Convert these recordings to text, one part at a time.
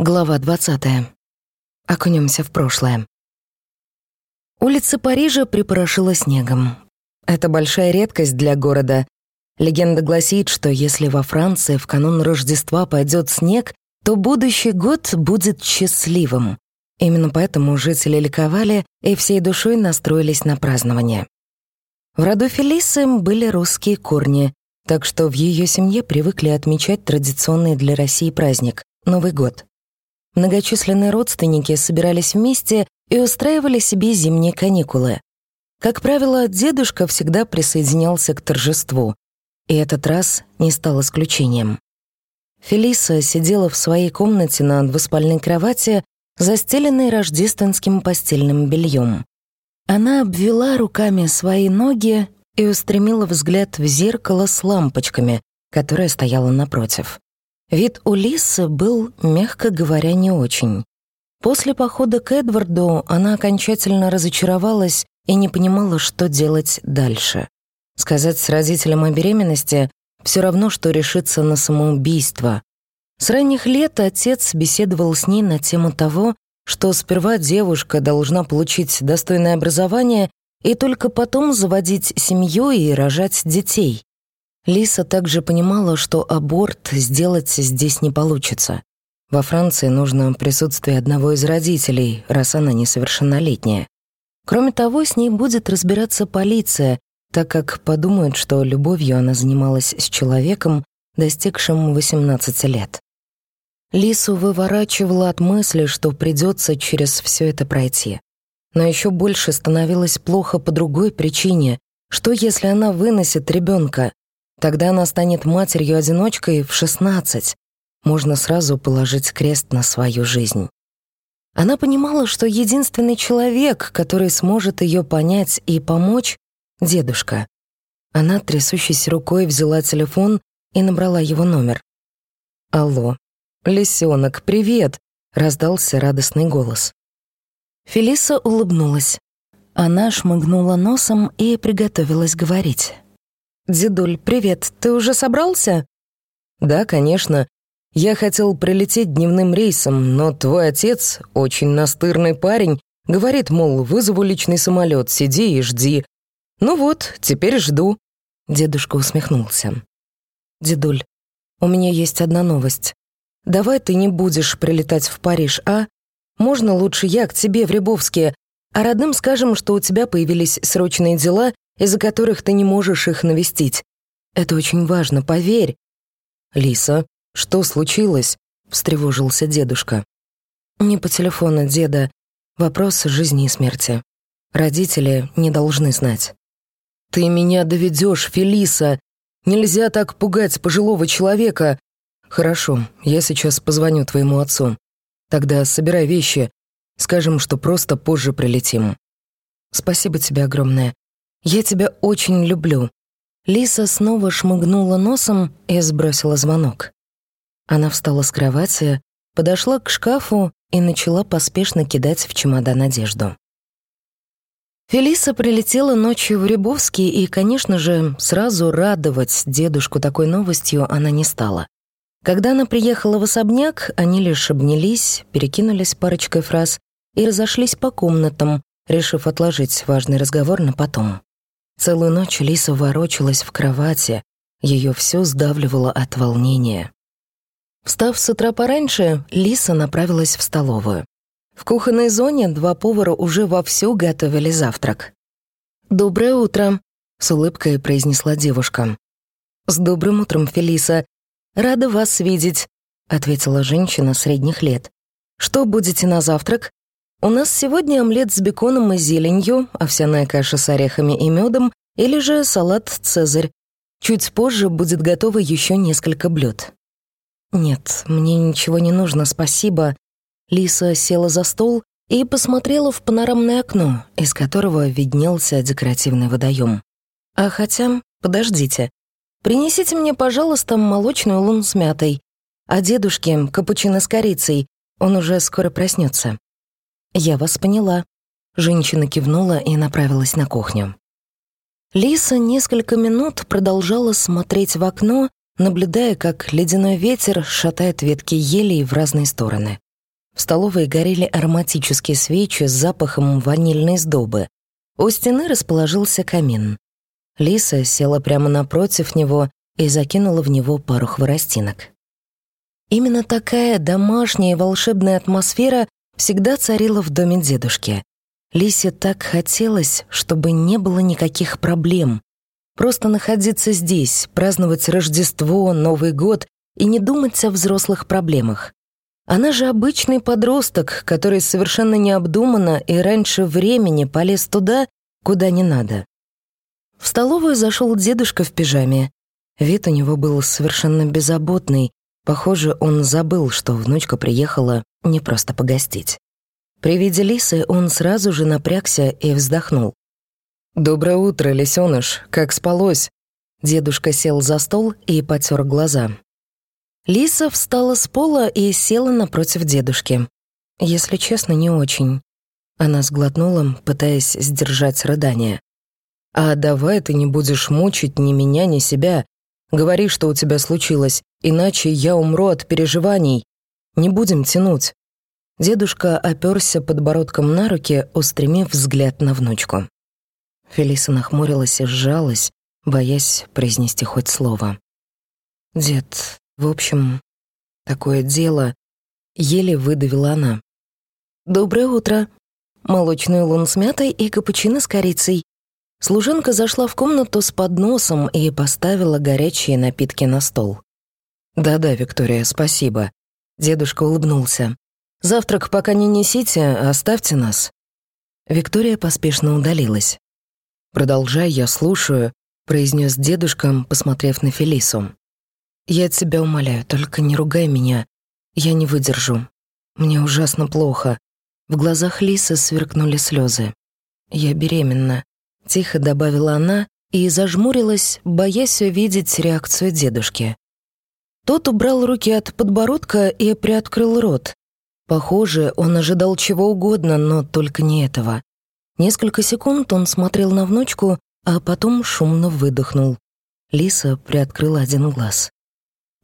Глава 20. Окунемся в прошлое. Улицы Парижа припорошила снегом. Это большая редкость для города. Легенда гласит, что если во Франции в канун Рождества пойдет снег, то будущий год будет счастливым. Именно поэтому жители ликовали и всей душой настроились на празднование. В роду Фелисы были русские корни, так что в ее семье привыкли отмечать традиционный для России праздник — Новый год. Многочисленные родственники собирались вместе и устраивали себе зимние каникулы. Как правило, дедушка всегда присоединялся к торжеству, и этот раз не стал исключением. Фелиса сидела в своей комнате на двуспальной кровати, застеленной рождественским постельным бельем. Она обвела руками свои ноги и устремила взгляд в зеркало с лампочками, которое стояло напротив. Вид у Лисы был, мягко говоря, не очень. После похода к Эдварду она окончательно разочаровалась и не понимала, что делать дальше. Сказать с родителям о беременности все равно, что решиться на самоубийство. С ранних лет отец беседовал с ней на тему того, что сперва девушка должна получить достойное образование и только потом заводить семью и рожать детей. Лиса также понимала, что аборт сделать здесь не получится. Во Франции нужно присутствие одного из родителей, раз она несовершеннолетняя. Кроме того, с ней будет разбираться полиция, так как подумают, что любовью она занималась с человеком, достигшим 18 лет. Лису выворачивала от мысли, что придется через все это пройти. Но еще больше становилось плохо по другой причине. Что если она выносит ребенка? Тогда она станет матерью-одиночкой в 16. Можно сразу положить крест на свою жизнь. Она понимала, что единственный человек, который сможет ее понять и помочь — дедушка. Она трясущейся рукой взяла телефон и набрала его номер. «Алло, лисенок, привет!» — раздался радостный голос. Фелиса улыбнулась. Она шмыгнула носом и приготовилась говорить. «Дедуль, привет, ты уже собрался?» «Да, конечно. Я хотел прилететь дневным рейсом, но твой отец, очень настырный парень, говорит, мол, вызову личный самолет, сиди и жди. Ну вот, теперь жду». Дедушка усмехнулся. «Дедуль, у меня есть одна новость. Давай ты не будешь прилетать в Париж, а? Можно лучше я к тебе в Рябовске, а родным скажем, что у тебя появились срочные дела, из-за которых ты не можешь их навестить. Это очень важно, поверь». «Лиса, что случилось?» — встревожился дедушка. «Не по телефону, деда. Вопрос жизни и смерти. Родители не должны знать». «Ты меня доведешь, Фелиса! Нельзя так пугать пожилого человека!» «Хорошо, я сейчас позвоню твоему отцу. Тогда собирай вещи. Скажем, что просто позже прилетим». «Спасибо тебе огромное. «Я тебя очень люблю». Лиса снова шмыгнула носом и сбросила звонок. Она встала с кровати, подошла к шкафу и начала поспешно кидать в чемодан одежду. Фелиса прилетела ночью в Рябовский и, конечно же, сразу радовать дедушку такой новостью она не стала. Когда она приехала в особняк, они лишь обнялись, перекинулись парочкой фраз и разошлись по комнатам, решив отложить важный разговор на потом. Целую ночь Лиса ворочалась в кровати, ее все сдавливало от волнения. Встав с утра пораньше, Лиса направилась в столовую. В кухонной зоне два повара уже вовсю готовили завтрак. «Доброе утро», — с улыбкой произнесла девушка. «С добрым утром, Фелиса. Рада вас видеть», — ответила женщина средних лет. «Что будете на завтрак?» У нас сегодня омлет с беконом и зеленью, овсяная каша с орехами и медом или же салат «Цезарь». Чуть позже будет готово еще несколько блюд. «Нет, мне ничего не нужно, спасибо». Лиса села за стол и посмотрела в панорамное окно, из которого виднелся декоративный водоем. «А хотя, подождите. Принесите мне, пожалуйста, молочную лун с мятой, а дедушке — капучино с корицей, он уже скоро проснется. «Я вас поняла». Женщина кивнула и направилась на кухню. Лиса несколько минут продолжала смотреть в окно, наблюдая, как ледяной ветер шатает ветки елей в разные стороны. В столовой горели ароматические свечи с запахом ванильной сдобы. У стены расположился камин. Лиса села прямо напротив него и закинула в него пару хворостинок. Именно такая домашняя и волшебная атмосфера всегда царила в доме дедушки. Лисе так хотелось, чтобы не было никаких проблем. Просто находиться здесь, праздновать Рождество, Новый год и не думать о взрослых проблемах. Она же обычный подросток, который совершенно необдуманно и раньше времени полез туда, куда не надо. В столовую зашел дедушка в пижаме. Вид у него был совершенно беззаботный. Похоже, он забыл, что внучка приехала не просто погостить. При виде Лисы он сразу же напрягся и вздохнул. «Доброе утро, лисёныш, как спалось?» Дедушка сел за стол и потер глаза. Лиса встала с пола и села напротив дедушки. Если честно, не очень. Она сглотнула, пытаясь сдержать рыдание. «А давай ты не будешь мучить ни меня, ни себя. Говори, что у тебя случилось, иначе я умру от переживаний. Не будем тянуть». Дедушка оперся подбородком на руки, устремив взгляд на внучку. Фелиса нахмурилась и сжалась, боясь произнести хоть слово. «Дед, в общем, такое дело...» Еле выдавила она. «Доброе утро!» Молочный лун с мятой и капучино с корицей. Служанка зашла в комнату с подносом и поставила горячие напитки на стол. «Да-да, Виктория, спасибо». Дедушка улыбнулся. Завтрак пока не несите, оставьте нас». Виктория поспешно удалилась. «Продолжай, я слушаю», — произнес дедушка, посмотрев на Фелису. «Я тебя умоляю, только не ругай меня. Я не выдержу. Мне ужасно плохо». В глазах Лисы сверкнули слезы. «Я беременна», — тихо добавила она и зажмурилась, боясь увидеть реакцию дедушки. Тот убрал руки от подбородка и приоткрыл рот, Похоже, он ожидал чего угодно, но только не этого. Несколько секунд он смотрел на внучку, а потом шумно выдохнул. Лиса приоткрыла один глаз.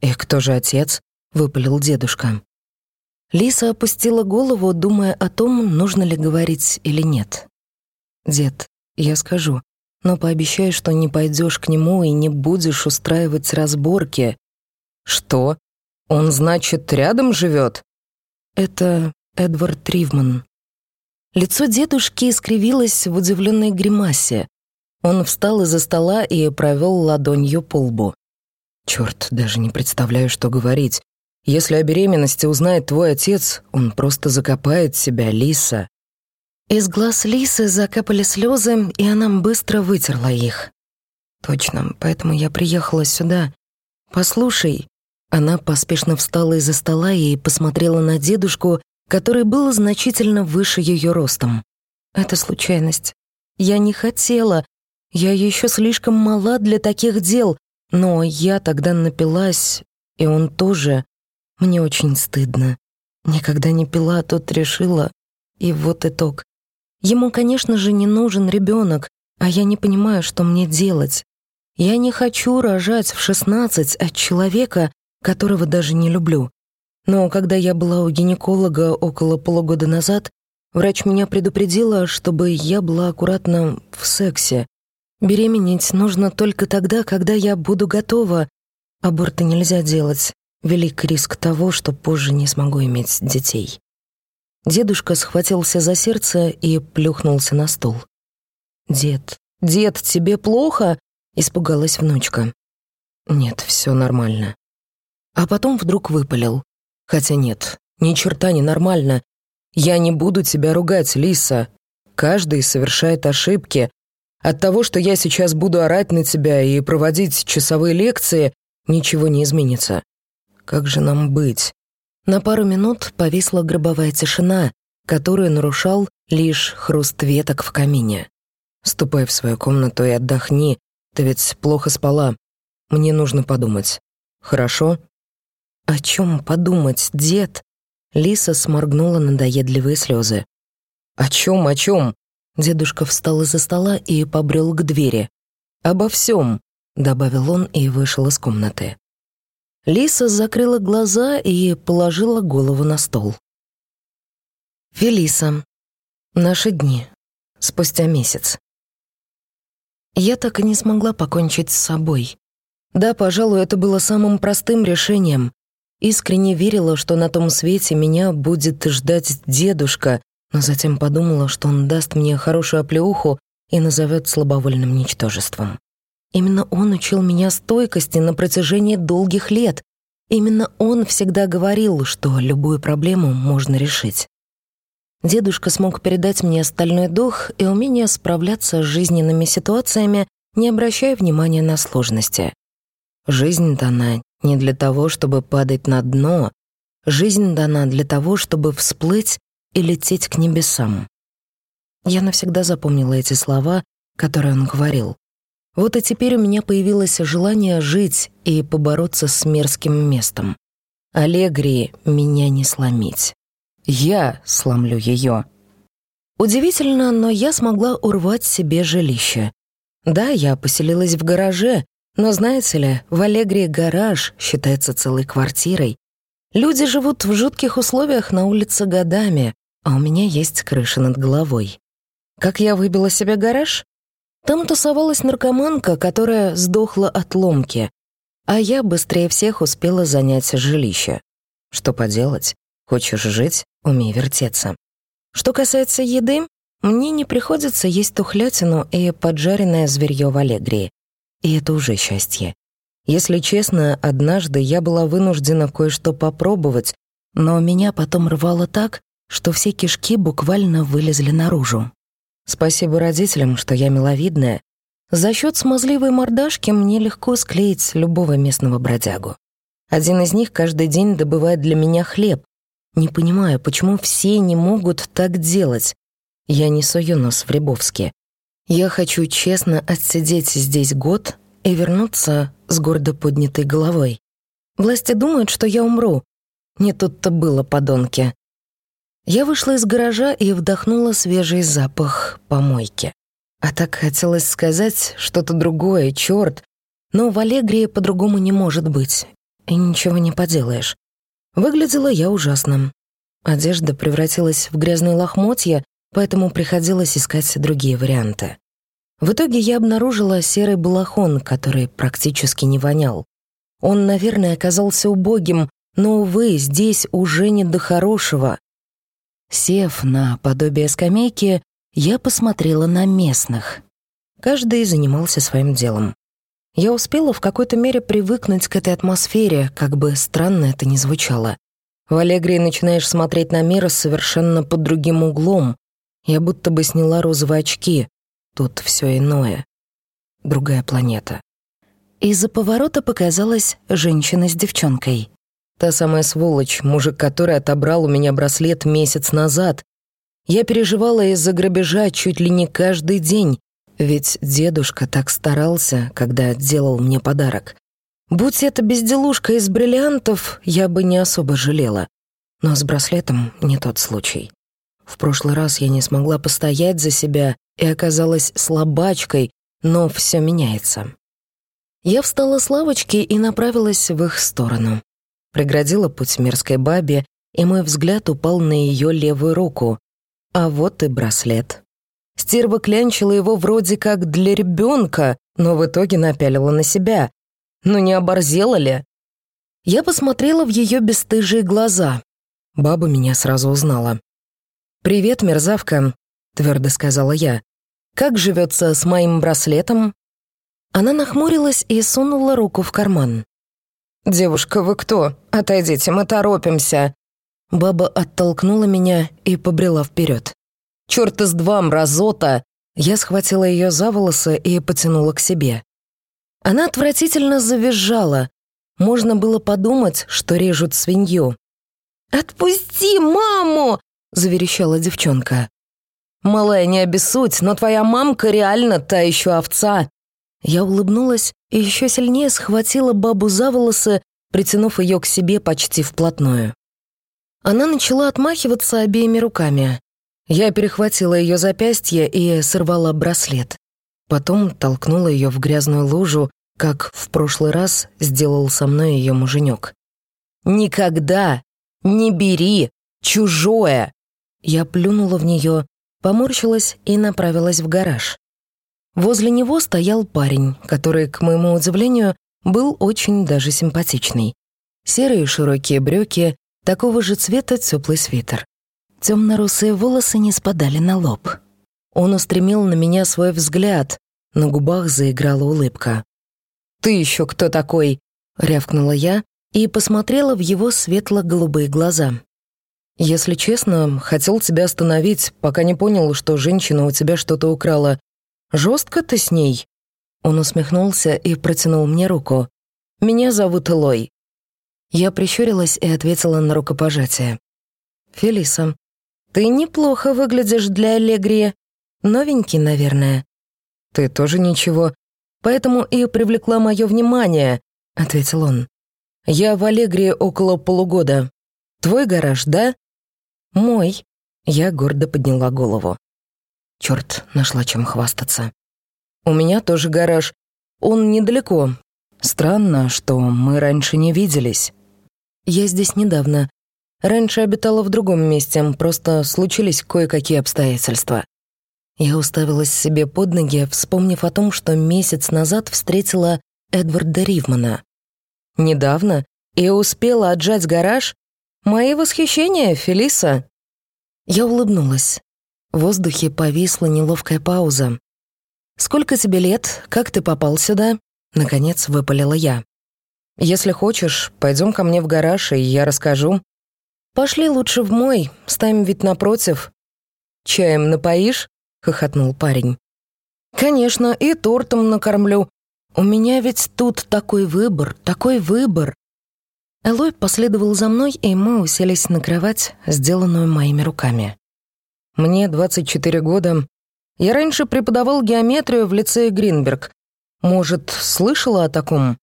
«И кто же отец?» — выпалил дедушка. Лиса опустила голову, думая о том, нужно ли говорить или нет. «Дед, я скажу, но пообещай, что не пойдешь к нему и не будешь устраивать разборки». «Что? Он, значит, рядом живет? Это Эдвард Тривман. Лицо дедушки искривилось в удивленной гримасе. Он встал из-за стола и провел ладонью по лбу. Черт, даже не представляю, что говорить. Если о беременности узнает твой отец, он просто закопает себя, Лиса». Из глаз Лисы закапали слезы, и она быстро вытерла их. «Точно, поэтому я приехала сюда. Послушай, она поспешно встала из-за стола и посмотрела на дедушку, который был значительно выше ее ростом. «Это случайность. Я не хотела. Я еще слишком мала для таких дел, но я тогда напилась, и он тоже. Мне очень стыдно. Никогда не пила, а тут решила. И вот итог. Ему, конечно же, не нужен ребенок, а я не понимаю, что мне делать. Я не хочу рожать в шестнадцать от человека, которого даже не люблю. Но когда я была у гинеколога около полугода назад, врач меня предупредила, чтобы я была аккуратна в сексе. Беременеть нужно только тогда, когда я буду готова. Аборты нельзя делать. Велик риск того, что позже не смогу иметь детей. Дедушка схватился за сердце и плюхнулся на стол. «Дед, дед, тебе плохо?» — испугалась внучка. «Нет, все нормально». А потом вдруг выпалил. Хотя нет, ни черта не нормально. Я не буду тебя ругать, Лиса. Каждый совершает ошибки. От того, что я сейчас буду орать на тебя и проводить часовые лекции, ничего не изменится. Как же нам быть? На пару минут повисла гробовая тишина, которую нарушал лишь хруст веток в камине. Ступай в свою комнату и отдохни, ты ведь плохо спала. Мне нужно подумать. Хорошо? «О чем подумать, дед?» Лиса сморгнула надоедливые слезы. «О чем, о чем?» Дедушка встал из-за стола и побрел к двери. «Обо всем», — добавил он и вышел из комнаты. Лиса закрыла глаза и положила голову на стол. Фелиса. Наши дни. Спустя месяц. Я так и не смогла покончить с собой. Да, пожалуй, это было самым простым решением. Искренне верила, что на том свете меня будет ждать дедушка, но затем подумала, что он даст мне хорошую оплеуху и назовет слабовольным ничтожеством. Именно он учил меня стойкости на протяжении долгих лет. Именно он всегда говорил, что любую проблему можно решить. Дедушка смог передать мне стальной дух и умение справляться с жизненными ситуациями, не обращая внимания на сложности. Жизнь дана не для того, чтобы падать на дно. Жизнь дана для того, чтобы всплыть и лететь к небесам. Я навсегда запомнила эти слова, которые он говорил. Вот и теперь у меня появилось желание жить и побороться с мерзким местом. Аллегрии меня не сломить. Я сломлю ее. Удивительно, но я смогла урвать себе жилище. Да, я поселилась в гараже, но знаете ли, в Аллегрии гараж считается целой квартирой. Люди живут в жутких условиях на улице годами, а у меня есть крыша над головой. Как я выбила себе гараж? Там тусовалась наркоманка, которая сдохла от ломки, а я быстрее всех успела занять жилище. Что поделать? Хочешь жить — умей вертеться. Что касается еды, мне не приходится есть тухлятину и поджаренное зверьё в Аллегрии. И это уже счастье. Если честно, однажды я была вынуждена кое-что попробовать, но меня потом рвало так, что все кишки буквально вылезли наружу. Спасибо родителям, что я миловидная. За счет смазливой мордашки мне легко склеить любого местного бродягу. Один из них каждый день добывает для меня хлеб, не понимаю, почему все не могут так делать. Я не сую нос в Рябовске. Я хочу честно отсидеть здесь год и вернуться с гордо поднятой головой. Власти думают, что я умру. Не тут-то было, подонки. Я вышла из гаража и вдохнула свежий запах помойки. А так хотелось сказать что-то другое, чёрт. Но в Аллегрии по-другому не может быть. И ничего не поделаешь. Выглядела я ужасно. Одежда превратилась в грязные лохмотья, поэтому приходилось искать другие варианты. В итоге я обнаружила серый балахон, который практически не вонял. Он, наверное, оказался убогим, но, увы, здесь уже не до хорошего. Сев на подобие скамейки, я посмотрела на местных. Каждый занимался своим делом. Я успела в какой-то мере привыкнуть к этой атмосфере, как бы странно это ни звучало. В Аллегрии начинаешь смотреть на мир совершенно под другим углом. Я будто бы сняла розовые очки. Тут все иное. Другая планета. Из-за поворота показалась женщина с девчонкой. Та самая сволочь, мужик который отобрал у меня браслет месяц назад. Я переживала из-за грабежа чуть ли не каждый день, ведь дедушка так старался, когда делал мне подарок. Будь это безделушка из бриллиантов, я бы не особо жалела. Но с браслетом не тот случай. В прошлый раз я не смогла постоять за себя и оказалась слабачкой, но все меняется. Я встала с лавочки и направилась в их сторону. Преградила путь мерзкой бабе, и мой взгляд упал на ее левую руку. А вот и браслет. Стерва клянчила его вроде как для ребенка, но в итоге напялила на себя. Ну не оборзела ли? Я посмотрела в ее бесстыжие глаза. Баба меня сразу узнала. «Привет, мерзавка», — твердо сказала я. «Как живется с моим браслетом?» Она нахмурилась и сунула руку в карман. «Девушка, вы кто? Отойдите, мы торопимся!» Баба оттолкнула меня и побрела вперед. Черт из два, мразота!» Я схватила ее за волосы и потянула к себе. Она отвратительно завизжала. Можно было подумать, что режут свинью. «Отпусти маму!» — заверещала девчонка. «Малая, не обессудь, но твоя мамка реально та еще овца!» Я улыбнулась и еще сильнее схватила бабу за волосы, притянув ее к себе почти вплотную. Она начала отмахиваться обеими руками. Я перехватила ее запястье и сорвала браслет. Потом толкнула ее в грязную лужу, как в прошлый раз сделал со мной ее муженек. «Никогда не бери чужое!» Я плюнула в нее, поморщилась и направилась в гараж. Возле него стоял парень, который, к моему удивлению, был очень даже симпатичный. Серые широкие брюки, такого же цвета теплый свитер. Темно-русые волосы не спадали на лоб. Он устремил на меня свой взгляд, на губах заиграла улыбка. «Ты еще кто такой?» — рявкнула я и посмотрела в его светло-голубые глаза. «Если честно, хотел тебя остановить, пока не понял, что женщина у тебя что-то украла. Жестко ты с ней?» Он усмехнулся и протянул мне руку. «Меня зовут Элой. Я прищурилась и ответила на рукопожатие. «Фелиса, ты неплохо выглядишь для Аллегрии. Новенький, наверное». «Ты тоже ничего. Поэтому и привлекла мое внимание», — ответил он. «Я в Аллегрии около полугода. Твой гараж, да?» «Мой». Я гордо подняла голову. Черт, нашла чем хвастаться. «У меня тоже гараж. Он недалеко. Странно, что мы раньше не виделись». Я здесь недавно. Раньше обитала в другом месте, просто случились кое-какие обстоятельства. Я уставилась себе под ноги, вспомнив о том, что месяц назад встретила Эдварда Ривмана. Недавно и успела отжать гараж. Мои восхищения, Фелиса. Я улыбнулась. В воздухе повисла неловкая пауза. «Сколько тебе лет? Как ты попал сюда?» Наконец выпалила я. Если хочешь, пойдем ко мне в гараж, и я расскажу. Пошли лучше в мой, ставим ведь напротив. Чаем напоишь? хохотнул парень. Конечно, и тортом накормлю. У меня ведь тут такой выбор, такой выбор. Элой последовал за мной, и мы уселись на кровать, сделанную моими руками. Мне 24 года. Я раньше преподавал геометрию в лицее Гринберг. Может, слышала о таком?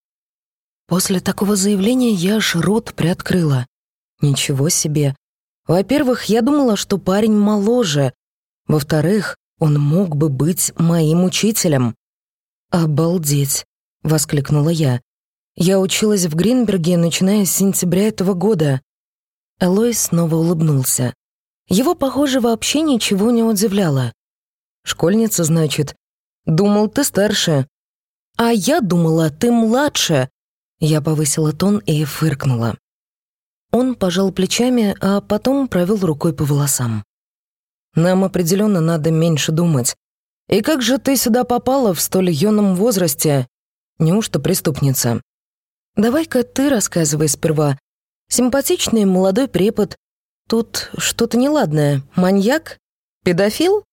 После такого заявления я аж рот приоткрыла. Ничего себе. Во-первых, я думала, что парень моложе. Во-вторых, он мог бы быть моим учителем. «Обалдеть!» — воскликнула я. «Я училась в Гринберге, начиная с сентября этого года». Элой снова улыбнулся. Его, похоже, вообще ничего не удивляло. «Школьница, значит? Думал, ты старше». «А я думала, ты младше», я повысила тон и фыркнула. Он пожал плечами, а потом провел рукой по волосам. «Нам определенно надо меньше думать. И как же ты сюда попала в столь юном возрасте? Неужто преступница?» «Давай-ка ты рассказывай сперва. Симпатичный молодой препод. Тут что-то неладное. Маньяк? Педофил?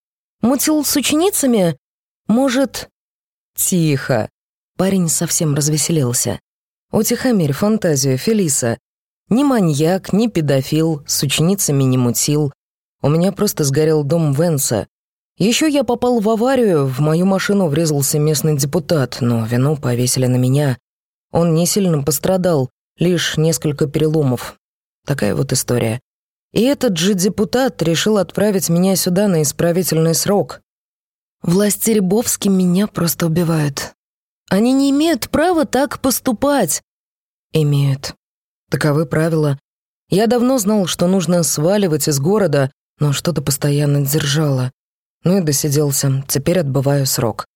Мутил с ученицами? Может...» «Тихо!» Парень совсем развеселился. Утихомирь фантазию, Фелиса. Ни маньяк, ни педофил, с ученицами не мутил. У меня просто сгорел дом Венса. Еще я попал в аварию, в мою машину врезался местный депутат, но вину повесили на меня. Он не сильно пострадал, лишь несколько переломов. Такая вот история. И этот же депутат решил отправить меня сюда на исправительный срок. Власти Рябовски меня просто убивают. Они не имеют права так поступать. Имеют. Таковы правила. Я давно знал, что нужно сваливать из города, но что-то постоянно держало. Ну и досиделся. Теперь отбываю срок.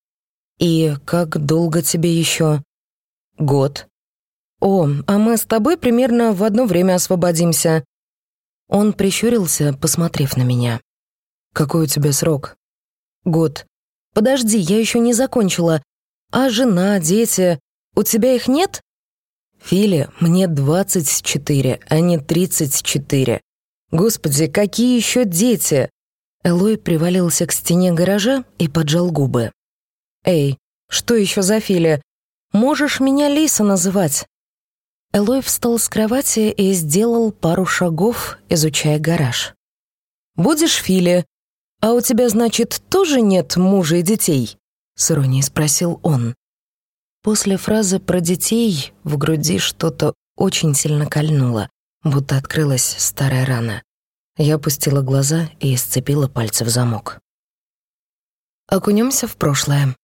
И как долго тебе еще? Год. О, а мы с тобой примерно в одно время освободимся. Он прищурился, посмотрев на меня. Какой у тебя срок? Год. Подожди, я еще не закончила. А жена, дети, у тебя их нет? Фили, мне 24, а не 34. Господи, какие еще дети? Элой привалился к стене гаража и поджал губы. «Эй, что еще за Фили? Можешь меня Лиса называть?» Элой встал с кровати и сделал пару шагов, изучая гараж. «Будешь Фили? А у тебя, значит, тоже нет мужа и детей?» — с иронией спросил он. После фразы про детей в груди что-то очень сильно кольнуло, будто открылась старая рана. Я опустила глаза и сцепила пальцы в замок. Окунемся в прошлое.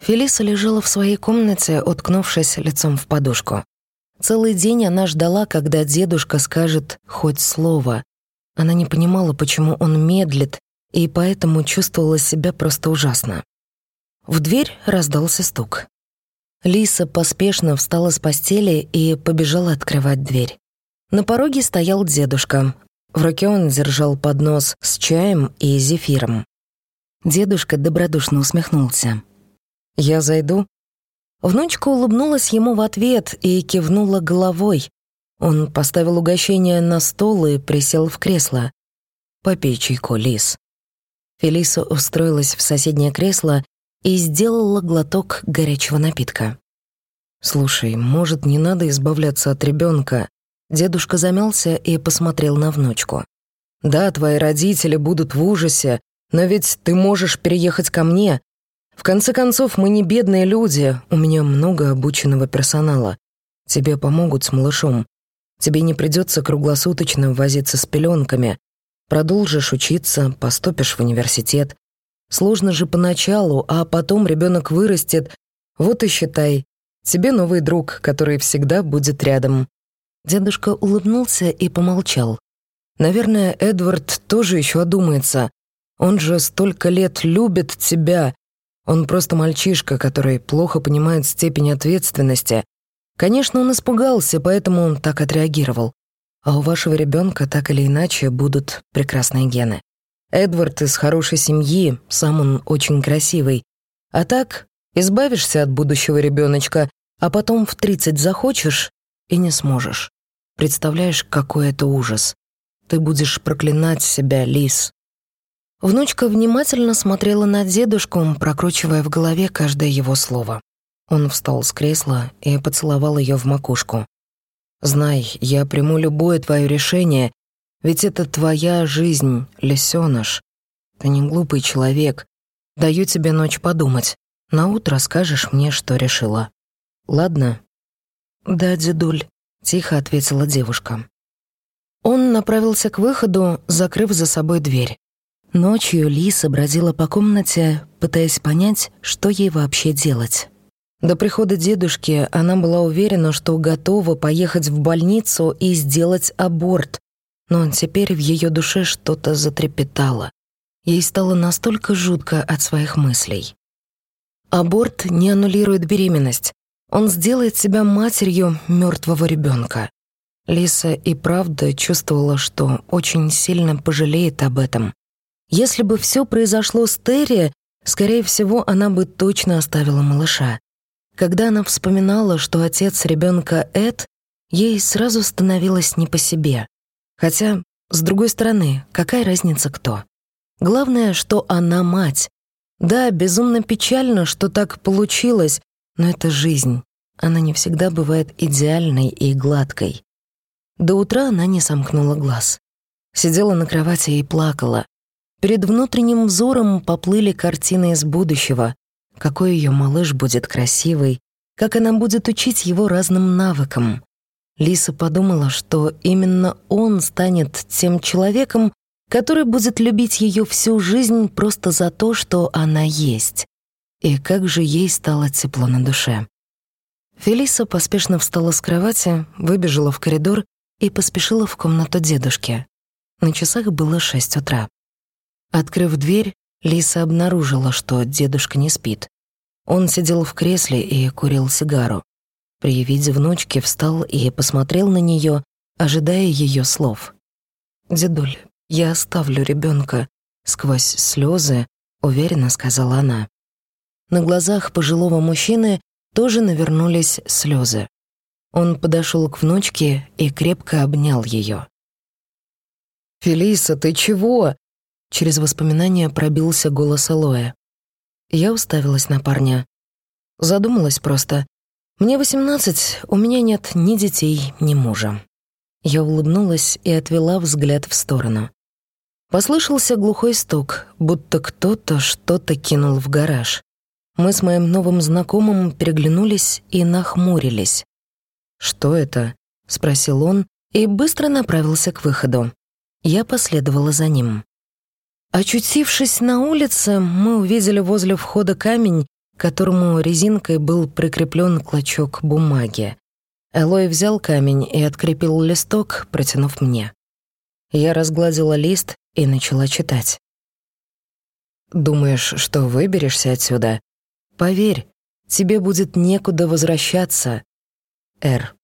Фелиса лежала в своей комнате, уткнувшись лицом в подушку. Целый день она ждала, когда дедушка скажет хоть слово. Она не понимала, почему он медлит, и поэтому чувствовала себя просто ужасно. В дверь раздался стук. Лиса поспешно встала с постели и побежала открывать дверь. На пороге стоял дедушка. В руке он держал поднос с чаем и зефиром. Дедушка добродушно усмехнулся. «Я зайду?» Внучка улыбнулась ему в ответ и кивнула головой. Он поставил угощение на стол и присел в кресло. «Попей чайку, Лис». Фелиса устроилась в соседнее кресло и сделала глоток горячего напитка. «Слушай, может, не надо избавляться от ребенка? Дедушка замялся и посмотрел на внучку. «Да, твои родители будут в ужасе, но ведь ты можешь переехать ко мне. В конце концов, мы не бедные люди, у меня много обученного персонала. Тебе помогут с малышом. Тебе не придется круглосуточно возиться с пеленками. Продолжишь учиться, поступишь в университет. Сложно же поначалу, а потом ребенок вырастет. Вот и считай, тебе новый друг, который всегда будет рядом». Дедушка улыбнулся и помолчал. «Наверное, Эдвард тоже еще одумается. Он же столько лет любит тебя. Он просто мальчишка, который плохо понимает степень ответственности. Конечно, он испугался, поэтому он так отреагировал. А у вашего ребенка так или иначе будут прекрасные гены. Эдвард из хорошей семьи, сам он очень красивый. А так, избавишься от будущего ребеночка, а потом в 30 захочешь и не сможешь. Представляешь, какой это ужас. Ты будешь проклинать себя, Лис. Внучка внимательно смотрела на дедушку, прокручивая в голове каждое его слово. Он встал с кресла и поцеловал ее в макушку. «Знай, я приму любое твое решение, ведь это твоя жизнь, лисёныш. Ты не глупый человек. Даю тебе ночь подумать. На утро скажешь мне, что решила. Ладно?» «Да, дедуль», — тихо ответила девушка. Он направился к выходу, закрыв за собой дверь. Ночью Лиса бродила по комнате, пытаясь понять, что ей вообще делать. До прихода дедушки она была уверена, что готова поехать в больницу и сделать аборт, но теперь в ее душе что-то затрепетало. Ей стало настолько жутко от своих мыслей. Аборт не аннулирует беременность. Он сделает себя матерью мертвого ребенка. Лиса и правда чувствовала, что очень сильно пожалеет об этом. Если бы все произошло с Терри, скорее всего, она бы точно оставила малыша. Когда она вспоминала, что отец ребенка Эд, ей сразу становилось не по себе. Хотя, с другой стороны, какая разница кто? Главное, что она мать. Да, безумно печально, что так получилось, но это жизнь. Она не всегда бывает идеальной и гладкой. До утра она не сомкнула глаз. Сидела на кровати и плакала. Перед внутренним взором поплыли картины из будущего, какой ее малыш будет красивый, как она будет учить его разным навыкам. Лиса подумала, что именно он станет тем человеком, который будет любить ее всю жизнь просто за то, что она есть. И как же ей стало тепло на душе. Фелиса поспешно встала с кровати, выбежала в коридор и поспешила в комнату дедушки. На часах было шесть утра. Открыв дверь, Лиса обнаружила, что дедушка не спит. Он сидел в кресле и курил сигару. При виде внучки встал и посмотрел на нее, ожидая ее слов. «Дедуль, я оставлю ребенка», — сквозь слезы уверенно сказала она. На глазах пожилого мужчины тоже навернулись слезы. Он подошел к внучке и крепко обнял ее. «Фелиса, ты чего?» Через воспоминания пробился голос Алоэ. Я уставилась на парня. Задумалась просто. Мне восемнадцать, у меня нет ни детей, ни мужа. Я улыбнулась и отвела взгляд в сторону. Послышался глухой стук, будто кто-то что-то кинул в гараж. Мы с моим новым знакомым переглянулись и нахмурились. «Что это?» — спросил он и быстро направился к выходу. Я последовала за ним. Очутившись на улице, мы увидели возле входа камень, к которому резинкой был прикреплен клочок бумаги. Элой взял камень и открепил листок, протянув мне. Я разгладила лист и начала читать. «Думаешь, что выберешься отсюда? Поверь, тебе будет некуда возвращаться. Р.